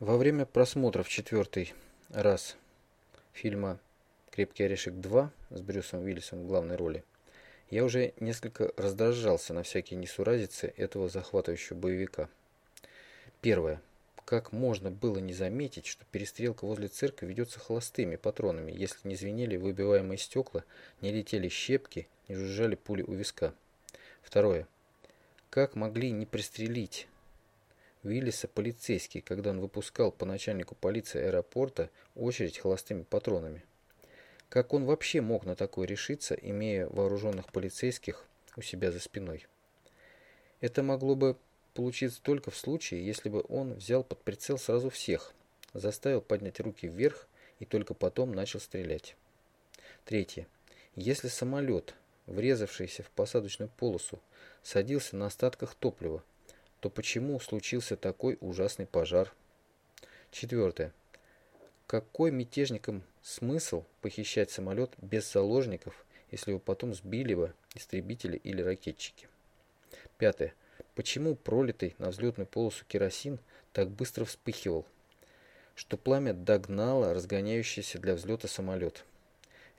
Во время просмотра в четвертый раз фильма «Крепкий орешек 2» с Брюсом Уиллисом в главной роли, я уже несколько раздражался на всякие несуразицы этого захватывающего боевика. Первое. Как можно было не заметить, что перестрелка возле церкви ведется холостыми патронами, если не звенели выбиваемые стекла, не летели щепки, не жужжали пули у виска? Второе. Как могли не пристрелить Уиллиса полицейский, когда он выпускал по начальнику полиции аэропорта очередь холостыми патронами. Как он вообще мог на такое решиться, имея вооруженных полицейских у себя за спиной? Это могло бы получиться только в случае, если бы он взял под прицел сразу всех, заставил поднять руки вверх и только потом начал стрелять. Третье. Если самолет, врезавшийся в посадочную полосу, садился на остатках топлива, то почему случился такой ужасный пожар? Четвертое. Какой мятежникам смысл похищать самолет без заложников, если его потом сбили бы истребители или ракетчики? Пятое. Почему пролитый на взлетную полосу керосин так быстро вспыхивал, что пламя догнало разгоняющийся для взлета самолет?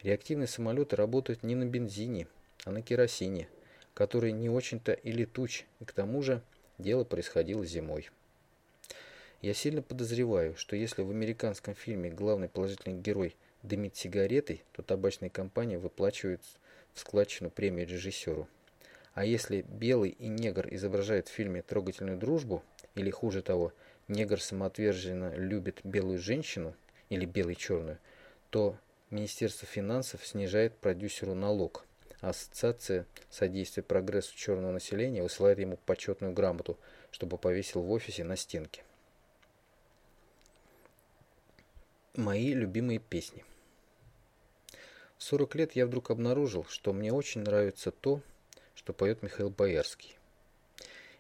Реактивные самолеты работают не на бензине, а на керосине, который не очень-то и летуч, и к тому же Дело происходило зимой. Я сильно подозреваю, что если в американском фильме главный положительный герой дымит сигаретой, то табачные компании выплачивают в складчину премию режиссеру. А если белый и негр изображают в фильме трогательную дружбу, или хуже того, негр самоотверженно любит белую женщину, или белый черную, то Министерство финансов снижает продюсеру налог – Ассоциация содействия прогрессу черного населения высылает ему почетную грамоту, чтобы повесил в офисе на стенке. Мои любимые песни. В 40 лет я вдруг обнаружил, что мне очень нравится то, что поет Михаил Боярский.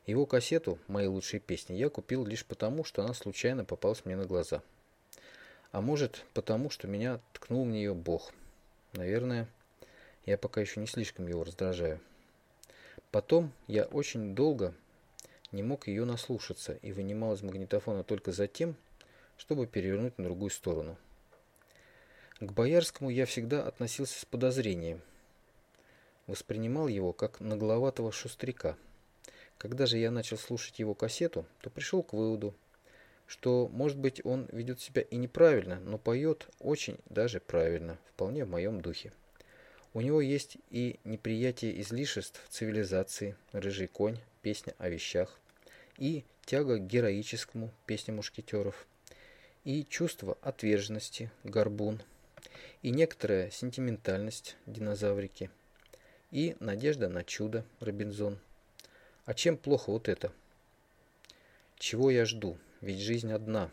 Его кассету «Мои лучшие песни» я купил лишь потому, что она случайно попалась мне на глаза. А может, потому, что меня ткнул в нее Бог. Наверное, я пока еще не слишком его раздражаю. Потом я очень долго не мог ее наслушаться и вынимал из магнитофона только за тем, чтобы перевернуть на другую сторону. К Боярскому я всегда относился с подозрением. Воспринимал его как нагловатого шустряка. Когда же я начал слушать его кассету, то пришел к выводу, что, может быть, он ведет себя и неправильно, но поет очень даже правильно, вполне в моем духе. У него есть и неприятие излишеств цивилизации, рыжий конь, песня о вещах, и тяга к героическому, песня мушкетеров, и чувство отверженности, горбун, и некоторая сентиментальность, динозаврики, и надежда на чудо, Робинзон. А чем плохо вот это? Чего я жду? Ведь жизнь одна,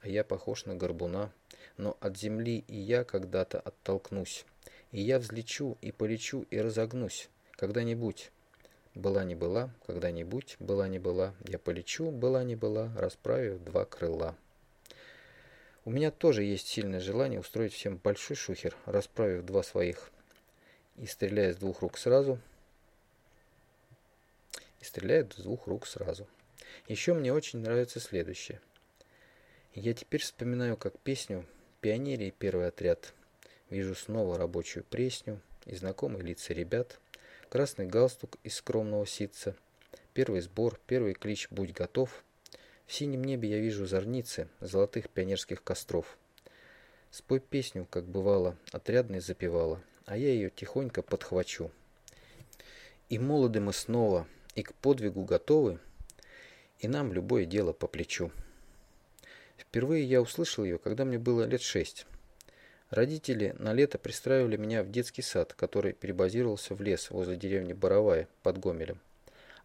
а я похож на горбуна, но от земли и я когда-то оттолкнусь. И я взлечу, и полечу, и разогнусь. Когда-нибудь. Была не была, когда-нибудь была не была. Я полечу, была не была, расправив два крыла. У меня тоже есть сильное желание устроить всем большой шухер, расправив два своих. И стреляя с двух рук сразу. И стреляет с двух рук сразу. Еще мне очень нравится следующее. Я теперь вспоминаю как песню «Пионерии первый отряд» Вижу снова рабочую пресню и знакомые лица ребят, красный галстук из скромного ситца, первый сбор, первый клич «Будь готов». В синем небе я вижу зорницы золотых пионерских костров. Спой песню, как бывало, отрядной запевала, а я ее тихонько подхвачу. И молоды мы снова, и к подвигу готовы, и нам любое дело по плечу. Впервые я услышал ее, когда мне было лет шесть. Родители на лето пристраивали меня в детский сад, который перебазировался в лес возле деревни Боровая под Гомелем.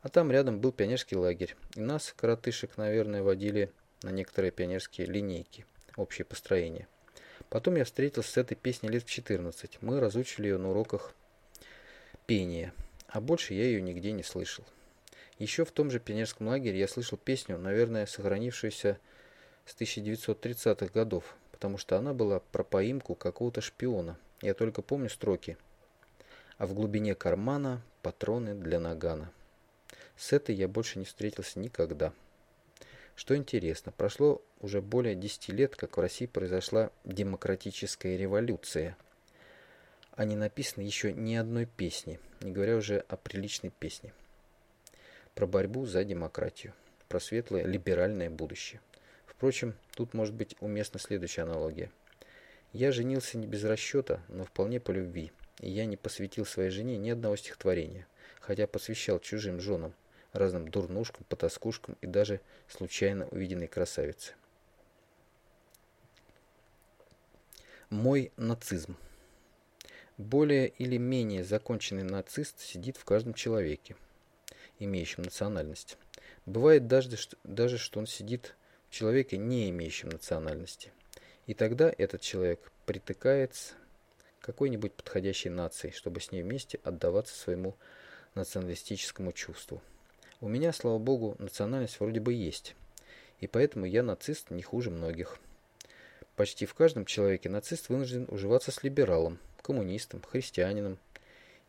А там рядом был пионерский лагерь, и нас, коротышек, наверное, водили на некоторые пионерские линейки, общее построение. Потом я встретился с этой песней лет в 14. Мы разучили ее на уроках пения, а больше я ее нигде не слышал. Еще в том же пионерском лагере я слышал песню, наверное, сохранившуюся с 1930-х годов, потому что она была про поимку какого-то шпиона. Я только помню строки. А в глубине кармана патроны для нагана. С этой я больше не встретился никогда. Что интересно, прошло уже более 10 лет, как в России произошла демократическая революция, а не написано еще ни одной песни, не говоря уже о приличной песне. Про борьбу за демократию, про светлое либеральное будущее. Впрочем, тут может быть уместна следующая аналогия. Я женился не без расчета, но вполне по любви, и я не посвятил своей жене ни одного стихотворения, хотя посвящал чужим женам, разным дурнушкам, потаскушкам и даже случайно увиденной красавице. Мой нацизм. Более или менее законченный нацист сидит в каждом человеке, имеющем национальность. Бывает даже, даже что он сидит человеке, не имеющем национальности. И тогда этот человек притыкается к какой-нибудь подходящей нации, чтобы с ней вместе отдаваться своему националистическому чувству. У меня, слава богу, национальность вроде бы есть, и поэтому я нацист не хуже многих. Почти в каждом человеке нацист вынужден уживаться с либералом, коммунистом, христианином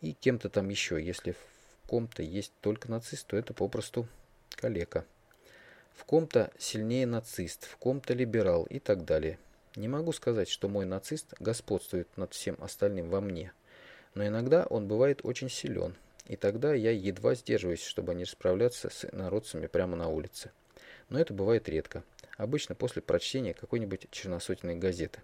и кем-то там еще. Если в ком-то есть только нацист, то это попросту калека. В ком-то сильнее нацист, в ком-то либерал и так далее. Не могу сказать, что мой нацист господствует над всем остальным во мне, но иногда он бывает очень силен, и тогда я едва сдерживаюсь, чтобы не расправляться с народцами прямо на улице. Но это бывает редко, обычно после прочтения какой-нибудь черносотенной газеты.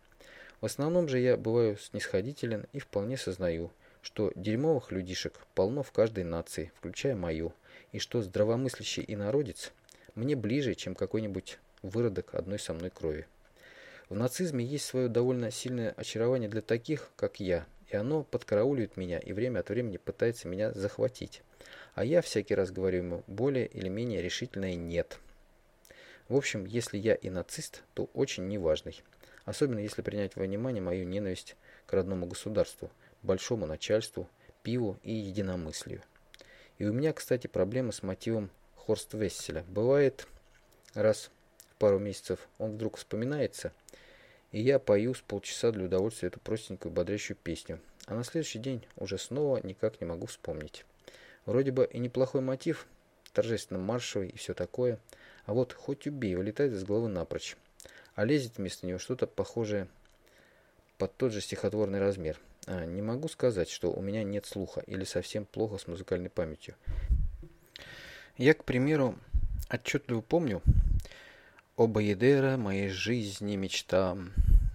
В основном же я бываю снисходителен и вполне сознаю, что дерьмовых людишек полно в каждой нации, включая мою, и что здравомыслящий инородец мне ближе, чем какой-нибудь выродок одной со мной крови. В нацизме есть свое довольно сильное очарование для таких, как я, и оно подкарауливает меня и время от времени пытается меня захватить. А я всякий раз говорю ему более или менее решительное «нет». В общем, если я и нацист, то очень неважный. Особенно если принять во внимание мою ненависть к родному государству, большому начальству, пиву и единомыслию. И у меня, кстати, проблемы с мотивом Хорст Весселя. Бывает, раз в пару месяцев он вдруг вспоминается – и я пою с полчаса для удовольствия эту простенькую бодрящую песню. А на следующий день уже снова никак не могу вспомнить. Вроде бы и неплохой мотив, торжественно маршевый и все такое, а вот хоть убей, вылетает из головы напрочь. А лезет вместо него что-то похожее под тот же стихотворный размер. А, не могу сказать, что у меня нет слуха или совсем плохо с музыкальной памятью. Я, к примеру, отчетливо помню, о Баедера, моей жизни мечта,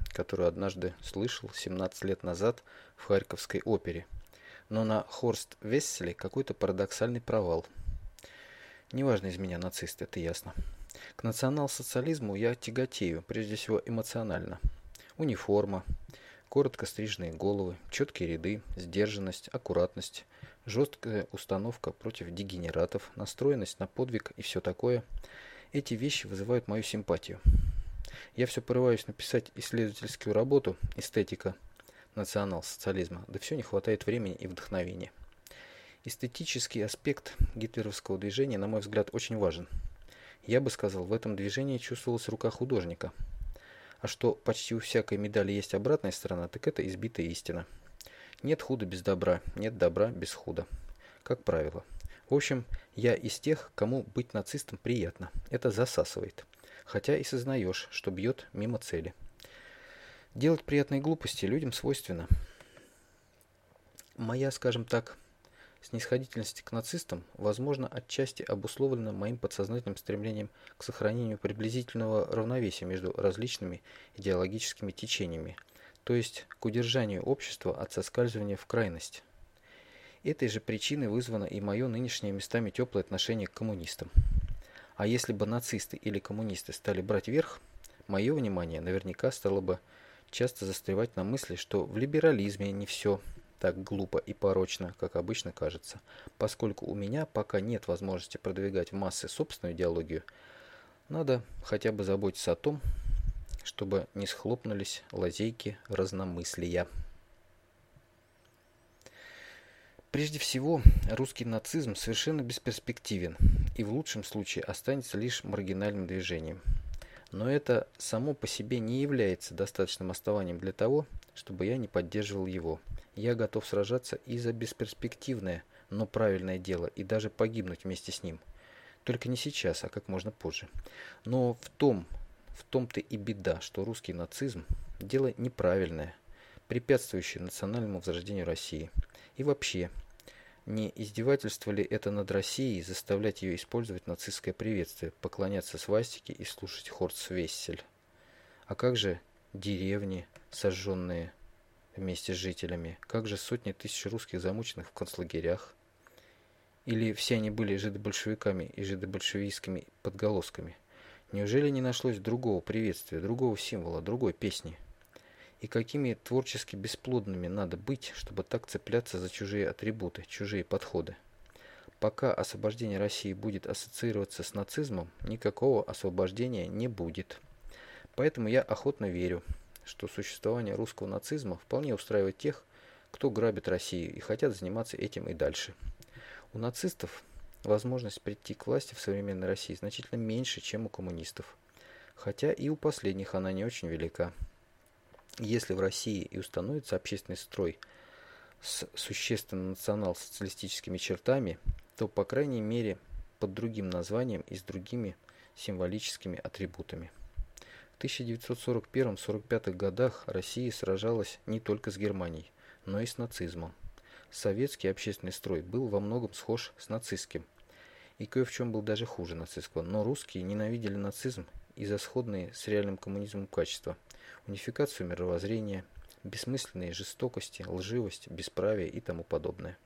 которую однажды слышал 17 лет назад в Харьковской опере. Но на Хорст Весселе какой-то парадоксальный провал. Неважно из меня нацист, это ясно. К национал-социализму я тяготею, прежде всего эмоционально. Униформа, коротко стриженные головы, четкие ряды, сдержанность, аккуратность, жесткая установка против дегенератов, настроенность на подвиг и все такое – эти вещи вызывают мою симпатию. Я все порываюсь написать исследовательскую работу «Эстетика национал-социализма», да все не хватает времени и вдохновения. Эстетический аспект гитлеровского движения, на мой взгляд, очень важен. Я бы сказал, в этом движении чувствовалась рука художника. А что почти у всякой медали есть обратная сторона, так это избитая истина. Нет худа без добра, нет добра без худа. Как правило. В общем, я из тех, кому быть нацистом приятно. Это засасывает. Хотя и сознаешь, что бьет мимо цели. Делать приятные глупости людям свойственно. Моя, скажем так, снисходительность к нацистам, возможно, отчасти обусловлена моим подсознательным стремлением к сохранению приблизительного равновесия между различными идеологическими течениями, то есть к удержанию общества от соскальзывания в крайность. Этой же причиной вызвано и мое нынешнее местами теплое отношение к коммунистам. А если бы нацисты или коммунисты стали брать верх, мое внимание наверняка стало бы часто застревать на мысли, что в либерализме не все так глупо и порочно, как обычно кажется, поскольку у меня пока нет возможности продвигать в массы собственную идеологию, надо хотя бы заботиться о том, чтобы не схлопнулись лазейки разномыслия. Прежде всего, русский нацизм совершенно бесперспективен и в лучшем случае останется лишь маргинальным движением. Но это само по себе не является достаточным основанием для того, чтобы я не поддерживал его. Я готов сражаться и за бесперспективное, но правильное дело, и даже погибнуть вместе с ним. Только не сейчас, а как можно позже. Но в том, в том-то и беда, что русский нацизм – дело неправильное, препятствующее национальному возрождению России. И вообще, не издевательство ли это над Россией заставлять ее использовать нацистское приветствие, поклоняться свастике и слушать Хорцвессель? А как же деревни, сожженные вместе с жителями? Как же сотни тысяч русских замученных в концлагерях? Или все они были жидобольшевиками и жидобольшевистскими подголосками? Неужели не нашлось другого приветствия, другого символа, другой песни? И какими творчески бесплодными надо быть, чтобы так цепляться за чужие атрибуты, чужие подходы? Пока освобождение России будет ассоциироваться с нацизмом, никакого освобождения не будет. Поэтому я охотно верю, что существование русского нацизма вполне устраивает тех, кто грабит Россию и хотят заниматься этим и дальше. У нацистов возможность прийти к власти в современной России значительно меньше, чем у коммунистов. Хотя и у последних она не очень велика. Если в России и установится общественный строй с существенно национал-социалистическими чертами, то, по крайней мере, под другим названием и с другими символическими атрибутами. В 1941-45 годах Россия сражалась не только с Германией, но и с нацизмом советский общественный строй был во многом схож с нацистским. И кое в чем был даже хуже нацистского. Но русские ненавидели нацизм из-за сходные с реальным коммунизмом качества. Унификацию мировоззрения, бессмысленные жестокости, лживость, бесправие и тому подобное.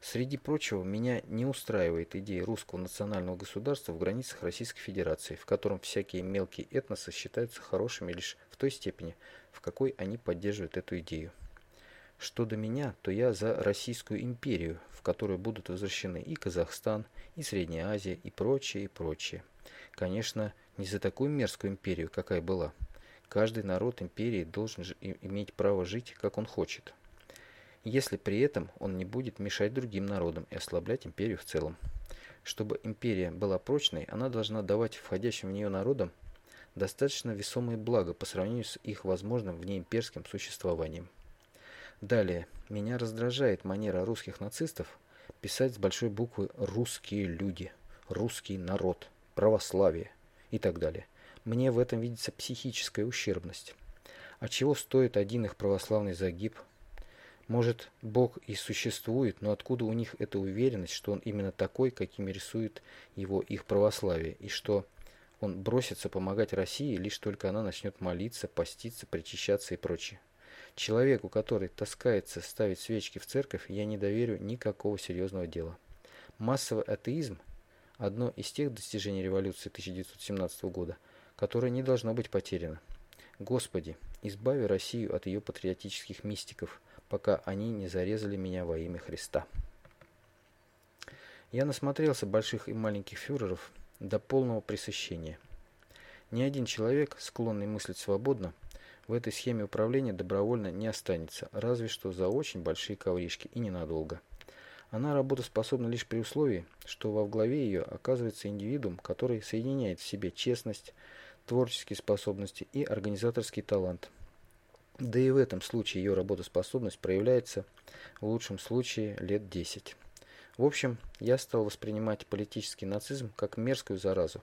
Среди прочего, меня не устраивает идея русского национального государства в границах Российской Федерации, в котором всякие мелкие этносы считаются хорошими лишь в той степени, в какой они поддерживают эту идею. Что до меня, то я за Российскую империю, в которую будут возвращены и Казахстан, и Средняя Азия, и прочее, и прочее. Конечно, не за такую мерзкую империю, какая была. Каждый народ империи должен иметь право жить, как он хочет. Если при этом он не будет мешать другим народам и ослаблять империю в целом. Чтобы империя была прочной, она должна давать входящим в нее народам достаточно весомые блага по сравнению с их возможным внеимперским существованием. Далее, меня раздражает манера русских нацистов писать с большой буквы «русские люди», «русский народ», «православие» и так далее. Мне в этом видится психическая ущербность. А чего стоит один их православный загиб? Может, Бог и существует, но откуда у них эта уверенность, что он именно такой, какими рисует его их православие, и что он бросится помогать России, лишь только она начнет молиться, поститься, причащаться и прочее? Человеку, который таскается ставить свечки в церковь, я не доверю никакого серьезного дела. Массовый атеизм – одно из тех достижений революции 1917 года, которое не должно быть потеряно. Господи, избави Россию от ее патриотических мистиков, пока они не зарезали меня во имя Христа. Я насмотрелся больших и маленьких фюреров до полного пресыщения. Ни один человек, склонный мыслить свободно, в этой схеме управления добровольно не останется, разве что за очень большие ковришки и ненадолго. Она работоспособна лишь при условии, что во главе ее оказывается индивидуум, который соединяет в себе честность, творческие способности и организаторский талант. Да и в этом случае ее работоспособность проявляется в лучшем случае лет 10. В общем, я стал воспринимать политический нацизм как мерзкую заразу,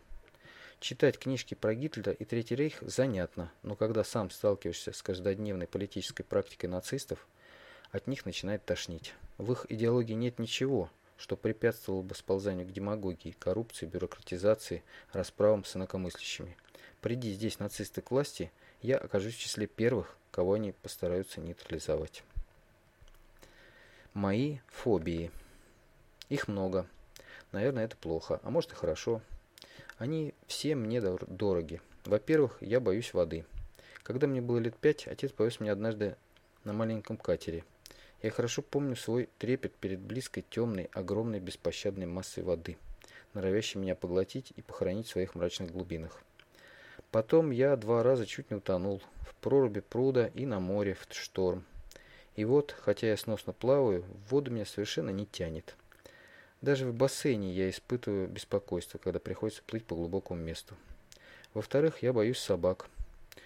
Читать книжки про Гитлера и Третий рейх занятно, но когда сам сталкиваешься с каждодневной политической практикой нацистов, от них начинает тошнить. В их идеологии нет ничего, что препятствовало бы сползанию к демагогии, коррупции, бюрократизации, расправам с инакомыслящими. Приди здесь нацисты к власти, я окажусь в числе первых, кого они постараются нейтрализовать. Мои фобии. Их много. Наверное, это плохо, а может и хорошо. Они все мне дороги. Во-первых, я боюсь воды. Когда мне было лет пять, отец повез меня однажды на маленьком катере. Я хорошо помню свой трепет перед близкой, темной, огромной, беспощадной массой воды, норовящей меня поглотить и похоронить в своих мрачных глубинах. Потом я два раза чуть не утонул, в проруби пруда и на море, в шторм. И вот, хотя я сносно плаваю, в воду меня совершенно не тянет. Даже в бассейне я испытываю беспокойство, когда приходится плыть по глубокому месту. Во-вторых, я боюсь собак.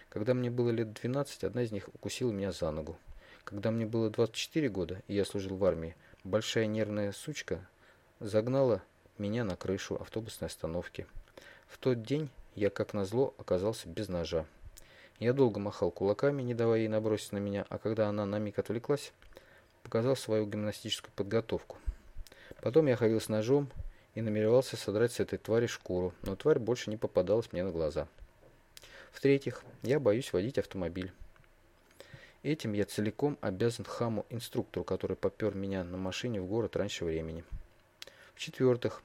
Когда мне было лет 12, одна из них укусила меня за ногу. Когда мне было 24 года, и я служил в армии, большая нервная сучка загнала меня на крышу автобусной остановки. В тот день я, как назло, оказался без ножа. Я долго махал кулаками, не давая ей набросить на меня, а когда она на миг отвлеклась, показал свою гимнастическую подготовку. Потом я ходил с ножом и намеревался содрать с этой твари шкуру, но тварь больше не попадалась мне на глаза. В-третьих, я боюсь водить автомобиль. Этим я целиком обязан хаму-инструктору, который попер меня на машине в город раньше времени. В-четвертых,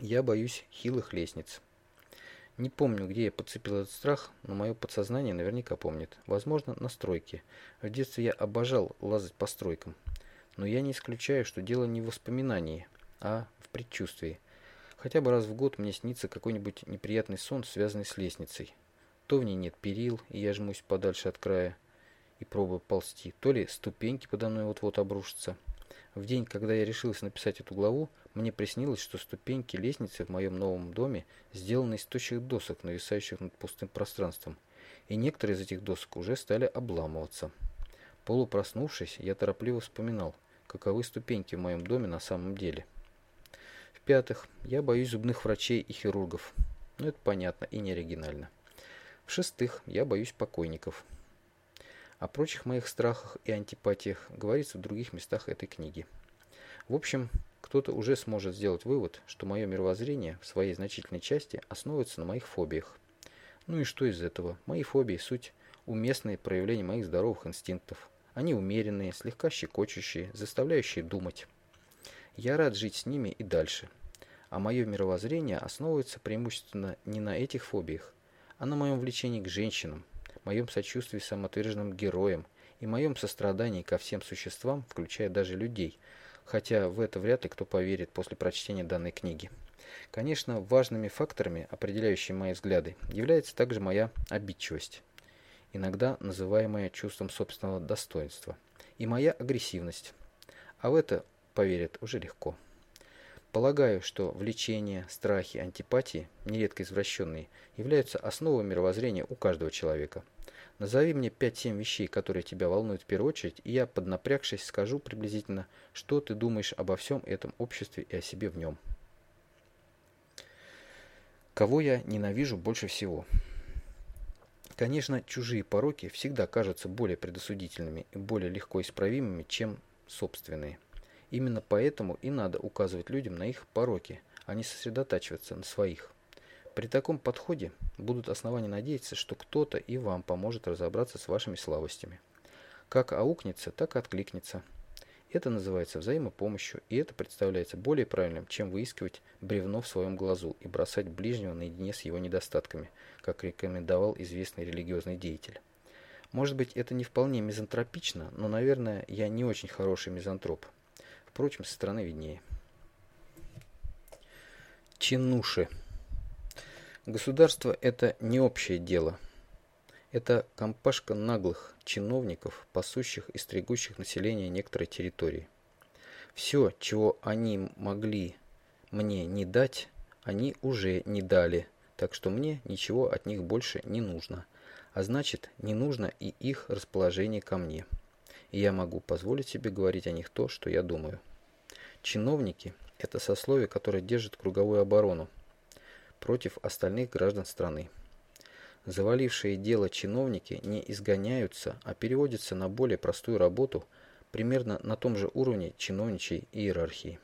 я боюсь хилых лестниц. Не помню, где я подцепил этот страх, но мое подсознание наверняка помнит. Возможно, на стройке. В детстве я обожал лазать по стройкам. Но я не исключаю, что дело не в воспоминании, а в предчувствии. Хотя бы раз в год мне снится какой-нибудь неприятный сон, связанный с лестницей. То в ней нет перил, и я жмусь подальше от края и пробую ползти, то ли ступеньки подо мной вот-вот обрушатся. В день, когда я решился написать эту главу, мне приснилось, что ступеньки лестницы в моем новом доме сделаны из тощих досок, нависающих над пустым пространством, и некоторые из этих досок уже стали обламываться. Полупроснувшись, я торопливо вспоминал, каковы ступеньки в моем доме на самом деле. В-пятых, я боюсь зубных врачей и хирургов. Но это понятно и не оригинально. В-шестых, я боюсь покойников. О прочих моих страхах и антипатиях говорится в других местах этой книги. В общем, кто-то уже сможет сделать вывод, что мое мировоззрение в своей значительной части основывается на моих фобиях. Ну и что из этого? Мои фобии – суть уместные проявления моих здоровых инстинктов. Они умеренные, слегка щекочущие, заставляющие думать. Я рад жить с ними и дальше. А мое мировоззрение основывается преимущественно не на этих фобиях, а на моем влечении к женщинам – моем сочувствии самоотверженным героям и моем сострадании ко всем существам, включая даже людей, хотя в это вряд ли кто поверит после прочтения данной книги. Конечно, важными факторами, определяющими мои взгляды, является также моя обидчивость, иногда называемая чувством собственного достоинства, и моя агрессивность. А в это поверят уже легко. Полагаю, что влечения, страхи, антипатии, нередко извращенные, являются основой мировоззрения у каждого человека – Назови мне 5-7 вещей, которые тебя волнуют в первую очередь, и я, поднапрягшись, скажу приблизительно, что ты думаешь обо всем этом обществе и о себе в нем. Кого я ненавижу больше всего? Конечно, чужие пороки всегда кажутся более предосудительными и более легко исправимыми, чем собственные. Именно поэтому и надо указывать людям на их пороки, а не сосредотачиваться на своих. При таком подходе будут основания надеяться, что кто-то и вам поможет разобраться с вашими слабостями. Как аукнется, так и откликнется. Это называется взаимопомощью, и это представляется более правильным, чем выискивать бревно в своем глазу и бросать ближнего наедине с его недостатками, как рекомендовал известный религиозный деятель. Может быть, это не вполне мизантропично, но, наверное, я не очень хороший мизантроп. Впрочем, со стороны виднее. Чинуши. Государство – это не общее дело. Это компашка наглых чиновников, пасущих и стригущих население некоторой территории. Все, чего они могли мне не дать, они уже не дали, так что мне ничего от них больше не нужно. А значит, не нужно и их расположение ко мне. И я могу позволить себе говорить о них то, что я думаю. Чиновники – это сословие, которое держит круговую оборону, против остальных граждан страны. Завалившие дело чиновники не изгоняются, а переводятся на более простую работу примерно на том же уровне чиновничьей иерархии.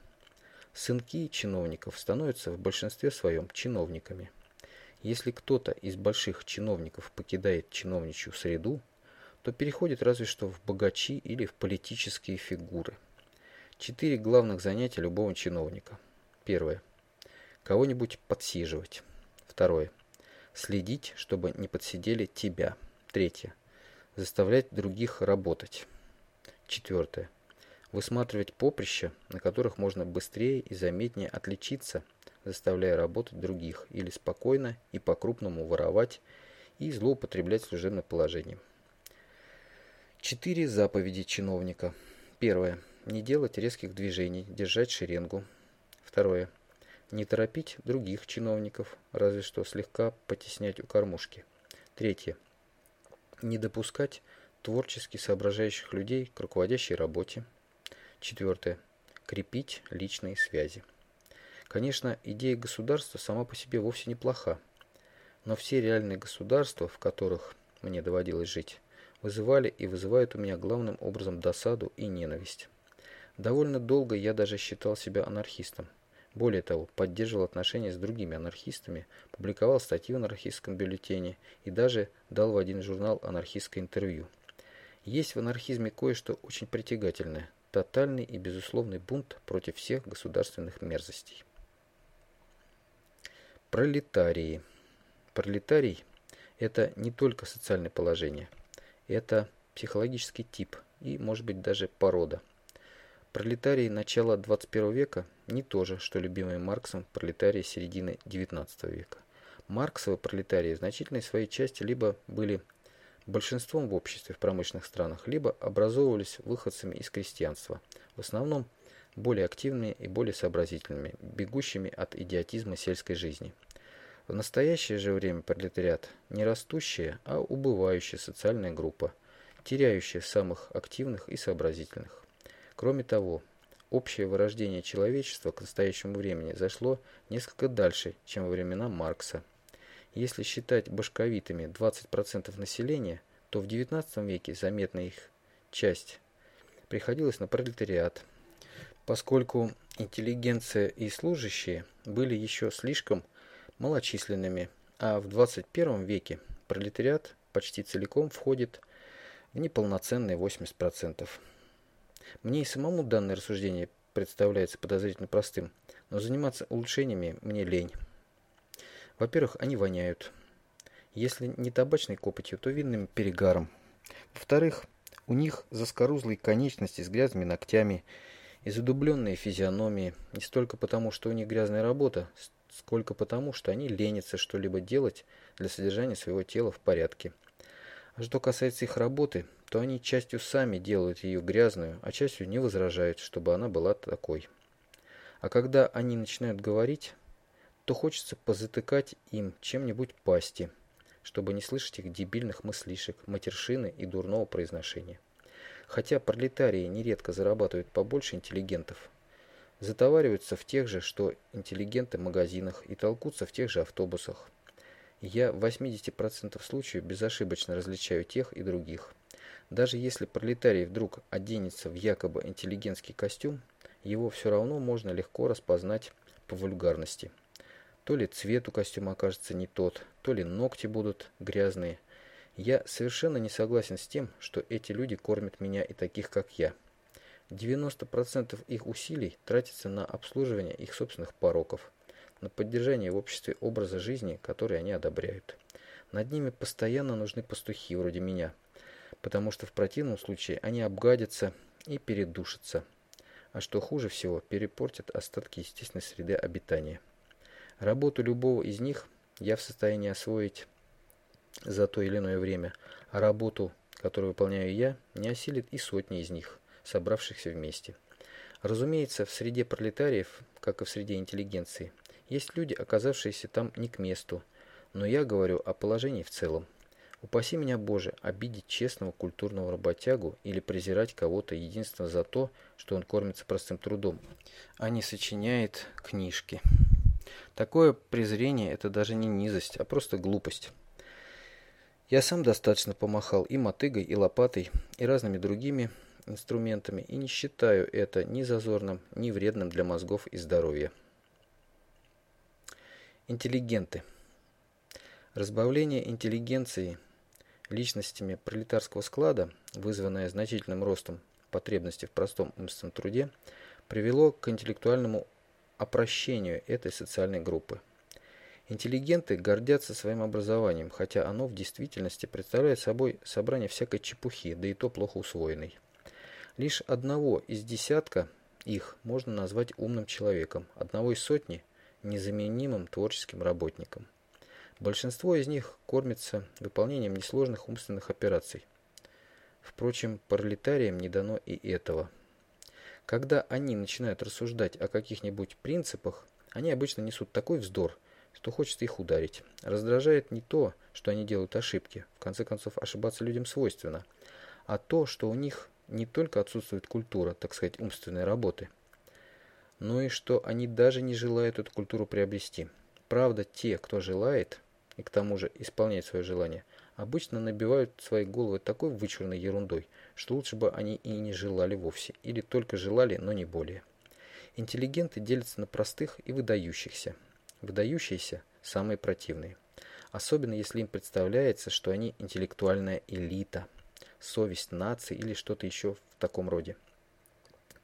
Сынки чиновников становятся в большинстве своем чиновниками. Если кто-то из больших чиновников покидает чиновничью среду, то переходит разве что в богачи или в политические фигуры. Четыре главных занятия любого чиновника. Первое кого-нибудь подсиживать. Второе. Следить, чтобы не подсидели тебя. Третье. Заставлять других работать. Четвертое. Высматривать поприща, на которых можно быстрее и заметнее отличиться, заставляя работать других, или спокойно и по-крупному воровать и злоупотреблять служебным положением. Четыре заповеди чиновника. Первое. Не делать резких движений, держать шеренгу. Второе не торопить других чиновников, разве что слегка потеснять у кормушки. Третье. Не допускать творчески соображающих людей к руководящей работе. Четвертое. Крепить личные связи. Конечно, идея государства сама по себе вовсе неплоха, но все реальные государства, в которых мне доводилось жить, вызывали и вызывают у меня главным образом досаду и ненависть. Довольно долго я даже считал себя анархистом. Более того, поддерживал отношения с другими анархистами, публиковал статьи в анархистском бюллетене и даже дал в один журнал анархистское интервью. Есть в анархизме кое-что очень притягательное – тотальный и безусловный бунт против всех государственных мерзостей. Пролетарии. Пролетарий – это не только социальное положение, это психологический тип и, может быть, даже порода – Пролетарии начала 21 века не то же, что любимые Марксом пролетарии середины 19 века. Марксовы пролетарии в значительной своей части либо были большинством в обществе в промышленных странах, либо образовывались выходцами из крестьянства, в основном более активными и более сообразительными, бегущими от идиотизма сельской жизни. В настоящее же время пролетариат не растущая, а убывающая социальная группа, теряющая самых активных и сообразительных. Кроме того, общее вырождение человечества к настоящему времени зашло несколько дальше, чем во времена Маркса. Если считать башковитыми 20% населения, то в XIX веке заметная их часть приходилась на пролетариат, поскольку интеллигенция и служащие были еще слишком малочисленными, а в 21 веке пролетариат почти целиком входит в неполноценные 80%. Мне и самому данное рассуждение представляется подозрительно простым, но заниматься улучшениями мне лень. Во-первых, они воняют. Если не табачной копотью, то винным перегаром. Во-вторых, у них заскорузлые конечности с грязными ногтями и задубленные физиономии, не столько потому, что у них грязная работа, сколько потому, что они ленятся что-либо делать для содержания своего тела в порядке. А что касается их работы, то они частью сами делают ее грязную, а частью не возражают, чтобы она была такой. А когда они начинают говорить, то хочется позатыкать им чем-нибудь пасти, чтобы не слышать их дебильных мыслишек, матершины и дурного произношения. Хотя пролетарии нередко зарабатывают побольше интеллигентов, затовариваются в тех же, что интеллигенты магазинах и толкутся в тех же автобусах. Я в 80% случаев безошибочно различаю тех и других. Даже если пролетарий вдруг оденется в якобы интеллигентский костюм, его все равно можно легко распознать по вульгарности. То ли цвет у костюма окажется не тот, то ли ногти будут грязные. Я совершенно не согласен с тем, что эти люди кормят меня и таких, как я. 90% их усилий тратится на обслуживание их собственных пороков, на поддержание в обществе образа жизни, который они одобряют. Над ними постоянно нужны пастухи вроде меня – потому что в противном случае они обгадятся и передушатся, а что хуже всего, перепортят остатки естественной среды обитания. Работу любого из них я в состоянии освоить за то или иное время, а работу, которую выполняю я, не осилит и сотни из них, собравшихся вместе. Разумеется, в среде пролетариев, как и в среде интеллигенции, есть люди, оказавшиеся там не к месту, но я говорю о положении в целом. Упаси меня, Боже, обидеть честного культурного работягу или презирать кого-то единственно за то, что он кормится простым трудом, а не сочиняет книжки. Такое презрение – это даже не низость, а просто глупость. Я сам достаточно помахал и мотыгой, и лопатой, и разными другими инструментами, и не считаю это ни зазорным, ни вредным для мозгов и здоровья. Интеллигенты. Разбавление интеллигенции – личностями пролетарского склада, вызванное значительным ростом потребности в простом умственном труде, привело к интеллектуальному опрощению этой социальной группы. Интеллигенты гордятся своим образованием, хотя оно в действительности представляет собой собрание всякой чепухи, да и то плохо усвоенной. Лишь одного из десятка их можно назвать умным человеком, одного из сотни – незаменимым творческим работником. Большинство из них кормится выполнением несложных умственных операций. Впрочем, пролетариям не дано и этого. Когда они начинают рассуждать о каких-нибудь принципах, они обычно несут такой вздор, что хочется их ударить. Раздражает не то, что они делают ошибки, в конце концов ошибаться людям свойственно, а то, что у них не только отсутствует культура, так сказать, умственной работы, но и что они даже не желают эту культуру приобрести. Правда, те, кто желает, и к тому же исполняет свое желание, обычно набивают свои головы такой вычурной ерундой, что лучше бы они и не желали вовсе, или только желали, но не более. Интеллигенты делятся на простых и выдающихся. Выдающиеся – самые противные. Особенно если им представляется, что они интеллектуальная элита, совесть нации или что-то еще в таком роде.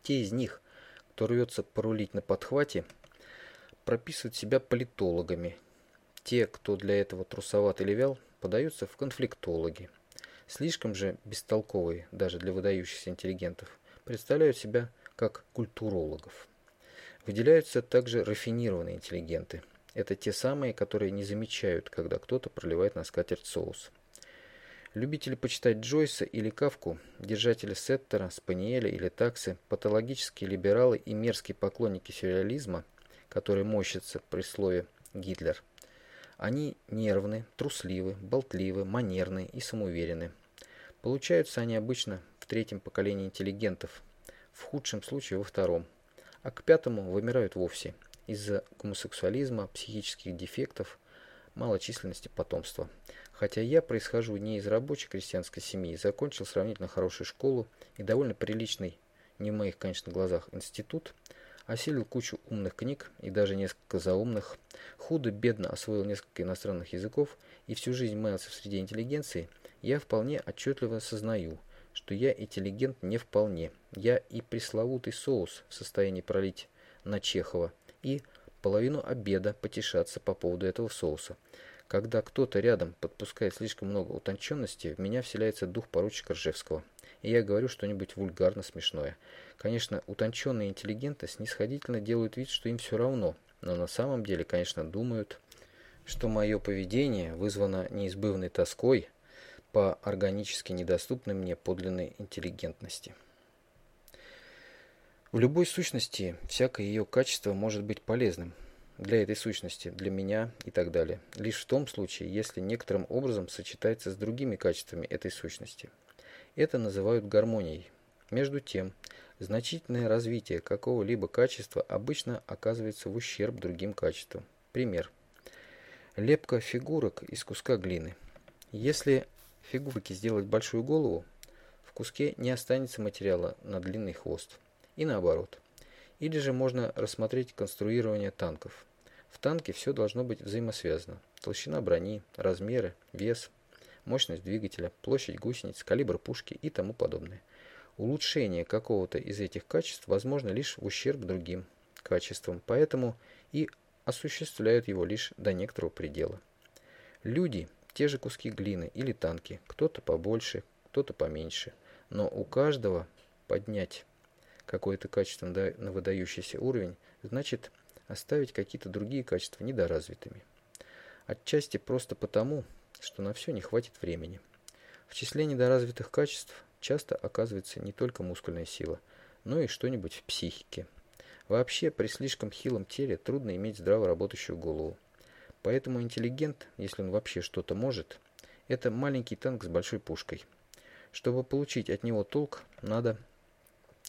Те из них, кто рвется порулить на подхвате, прописывают себя политологами. Те, кто для этого трусоват или вял, подаются в конфликтологи. Слишком же бестолковые, даже для выдающихся интеллигентов, представляют себя как культурологов. Выделяются также рафинированные интеллигенты. Это те самые, которые не замечают, когда кто-то проливает на скатерть соус. Любители почитать Джойса или Кавку, держатели Сеттера, Спаниеля или Таксы, патологические либералы и мерзкие поклонники сюрреализма, которые мощатся при слове «Гитлер», они нервны, трусливы, болтливы, манерны и самоуверены. Получаются они обычно в третьем поколении интеллигентов, в худшем случае во втором, а к пятому вымирают вовсе из-за гомосексуализма, психических дефектов, малочисленности потомства. Хотя я происхожу не из рабочей крестьянской семьи, закончил сравнительно хорошую школу и довольно приличный, не в моих, конечно, глазах, институт – осилил кучу умных книг и даже несколько заумных, худо-бедно освоил несколько иностранных языков и всю жизнь маялся в среде интеллигенции, я вполне отчетливо сознаю, что я интеллигент не вполне. Я и пресловутый соус в состоянии пролить на Чехова и половину обеда потешаться по поводу этого соуса. Когда кто-то рядом подпускает слишком много утонченности, в меня вселяется дух поручика Ржевского и я говорю что-нибудь вульгарно смешное. Конечно, утонченные интеллигенты снисходительно делают вид, что им все равно, но на самом деле, конечно, думают, что мое поведение вызвано неизбывной тоской по органически недоступной мне подлинной интеллигентности. В любой сущности всякое ее качество может быть полезным для этой сущности, для меня и так далее, лишь в том случае, если некоторым образом сочетается с другими качествами этой сущности. Это называют гармонией. Между тем, значительное развитие какого-либо качества обычно оказывается в ущерб другим качествам. Пример. Лепка фигурок из куска глины. Если фигурки сделать большую голову, в куске не останется материала на длинный хвост. И наоборот. Или же можно рассмотреть конструирование танков. В танке все должно быть взаимосвязано. Толщина брони, размеры, вес, мощность двигателя, площадь гусениц, калибр пушки и тому подобное. Улучшение какого-то из этих качеств возможно лишь в ущерб другим качествам, поэтому и осуществляют его лишь до некоторого предела. Люди – те же куски глины или танки, кто-то побольше, кто-то поменьше, но у каждого поднять какое-то качество на выдающийся уровень, значит оставить какие-то другие качества недоразвитыми. Отчасти просто потому, что на все не хватит времени. В числе недоразвитых качеств часто оказывается не только мускульная сила, но и что-нибудь в психике. Вообще, при слишком хилом теле трудно иметь здраво работающую голову. Поэтому интеллигент, если он вообще что-то может, это маленький танк с большой пушкой. Чтобы получить от него толк, надо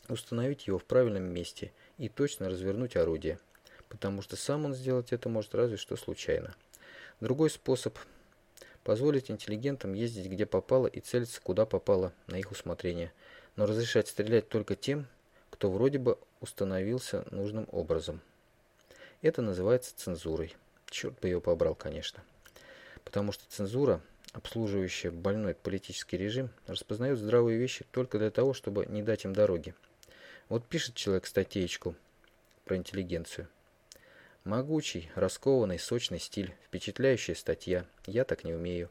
установить его в правильном месте и точно развернуть орудие, потому что сам он сделать это может разве что случайно. Другой способ Позволить интеллигентам ездить где попало и целиться куда попало на их усмотрение, но разрешать стрелять только тем, кто вроде бы установился нужным образом. Это называется цензурой. Черт бы ее побрал, конечно. Потому что цензура, обслуживающая больной политический режим, распознает здравые вещи только для того, чтобы не дать им дороги. Вот пишет человек статейку про интеллигенцию. Могучий, раскованный, сочный стиль, впечатляющая статья. Я так не умею.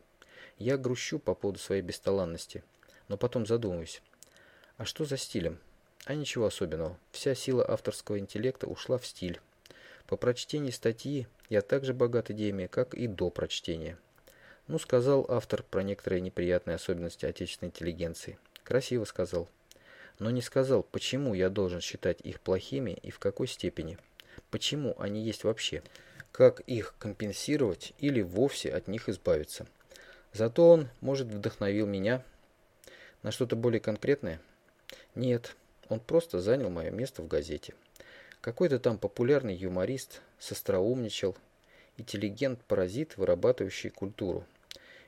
Я грущу по поводу своей бесталанности, но потом задумываюсь. А что за стилем? А ничего особенного. Вся сила авторского интеллекта ушла в стиль. По прочтении статьи я так же богат идеями, как и до прочтения. Ну, сказал автор про некоторые неприятные особенности отечественной интеллигенции. Красиво сказал. Но не сказал, почему я должен считать их плохими и в какой степени почему они есть вообще, как их компенсировать или вовсе от них избавиться. Зато он, может, вдохновил меня на что-то более конкретное? Нет, он просто занял мое место в газете. Какой-то там популярный юморист состроумничал, интеллигент-паразит, вырабатывающий культуру.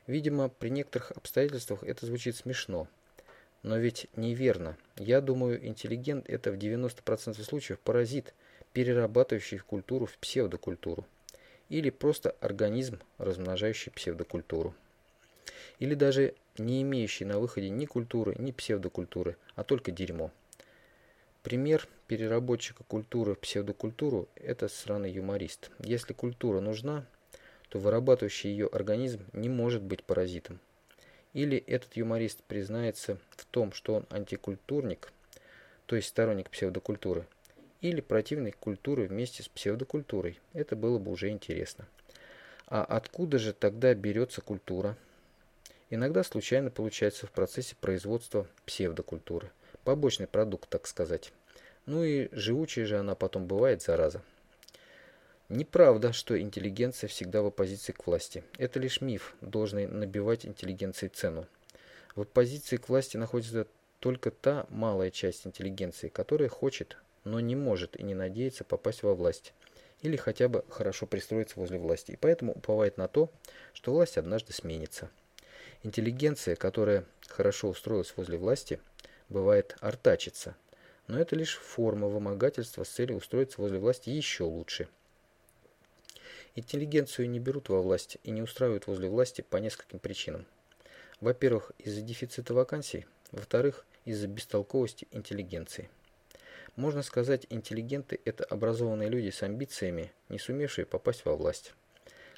Видимо, при некоторых обстоятельствах это звучит смешно. Но ведь неверно. Я думаю, интеллигент – это в 90% случаев паразит, перерабатывающий культуру в псевдокультуру. Или просто организм, размножающий псевдокультуру. Или даже не имеющий на выходе ни культуры, ни псевдокультуры, а только дерьмо. Пример переработчика культуры в псевдокультуру – это сраный юморист. Если культура нужна, то вырабатывающий ее организм не может быть паразитом. Или этот юморист признается в том, что он антикультурник, то есть сторонник псевдокультуры, или противник культуры вместе с псевдокультурой. Это было бы уже интересно. А откуда же тогда берется культура? Иногда случайно получается в процессе производства псевдокультуры. Побочный продукт, так сказать. Ну и живучая же она потом бывает, зараза. Неправда, что интеллигенция всегда в оппозиции к власти. Это лишь миф, должный набивать интеллигенции цену. В оппозиции к власти находится только та малая часть интеллигенции, которая хочет, но не может и не надеется попасть во власть. Или хотя бы хорошо пристроиться возле власти. И поэтому уповает на то, что власть однажды сменится. Интеллигенция, которая хорошо устроилась возле власти, бывает артачится. Но это лишь форма вымогательства с целью устроиться возле власти еще лучше – Интеллигенцию не берут во власть и не устраивают возле власти по нескольким причинам. Во-первых, из-за дефицита вакансий, во-вторых, из-за бестолковости интеллигенции. Можно сказать, интеллигенты – это образованные люди с амбициями, не сумевшие попасть во власть.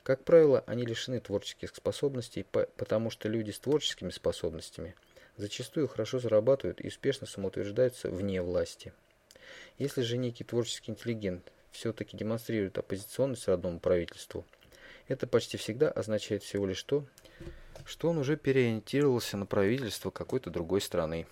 Как правило, они лишены творческих способностей, потому что люди с творческими способностями зачастую хорошо зарабатывают и успешно самоутверждаются вне власти. Если же некий творческий интеллигент все-таки демонстрирует оппозиционность родному правительству, это почти всегда означает всего лишь то, что он уже переориентировался на правительство какой-то другой страны.